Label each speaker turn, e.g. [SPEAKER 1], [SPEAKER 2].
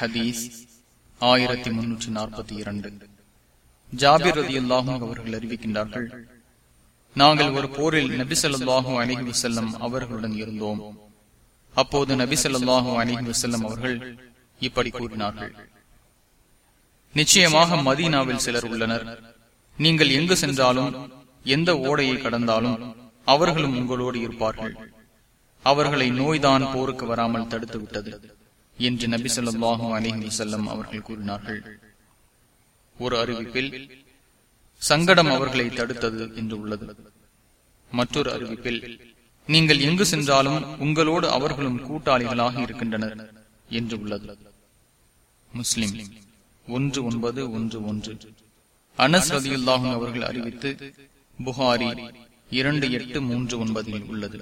[SPEAKER 1] ஹதீஸ் ஆயிரத்தி முன்னூற்றி நாற்பத்தி இரண்டு. ஜாபிர் ரதி அவர்கள் அறிவிக்கின்றார்கள் நாங்கள் ஒரு போரில் நபிசல்லாஹூ அலிஹி வசல்லம் அவர்களுடன் இருந்தோம். அப்போது நபிசல்லாஹூ அலிஹி வசல்லம் அவர்கள் இப்படி கூறினார்கள் நிச்சயமாக மதீனாவில் சிலர் உள்ளனர். நீங்கள் எங்கு சென்றாலும் எந்த ஓடையை கடந்தாலும் அவர்களும் உங்களோடு இருப்பார்கள். அவர்களை நோய்தான் போருக்கு வராமல் தடுத்துவிட்டது. என்று நபி சொல்லாஹு அலிஹி வசல்லம் அவர்கள் கூறினார்கள். ஒரு அறிவிப்பில் சங்கடம் அவர்களை தடுத்தது என்று உள்ளது. மற்றொரு அறிவிப்பில் நீங்கள் எங்கு சென்றாலும் உங்களோடு அவர்களும் கூட்டாளிகளாக இருக்கின்றனர் என்று உள்ளது. முஸ்லிம் ஒன்று ஒன்பது ஒன்று ஒன்று. அனஸ் ரதியுல்லாஹும் அவர்கள் அறிவித்து புகாரி இரண்டு எட்டு மூன்று ஒன்பதில் உள்ளது.